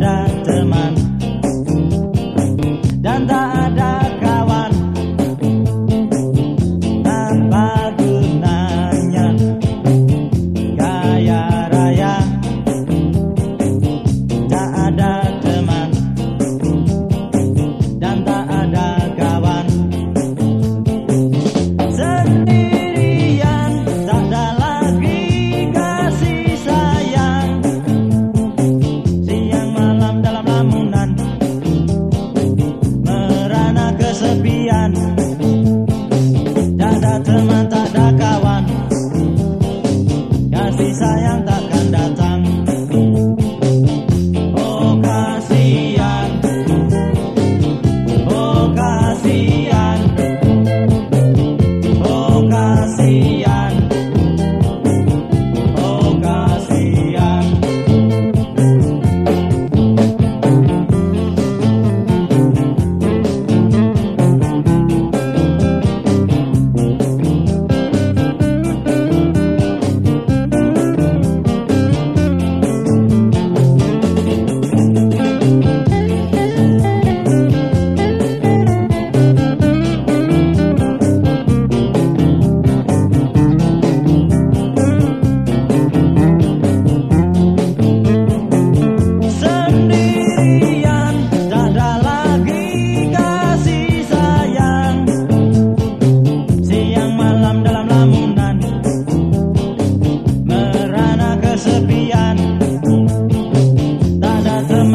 dan teman. Dan tak Tak ada teman tak ada kawan. Kasih sayang takkan datang.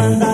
demanda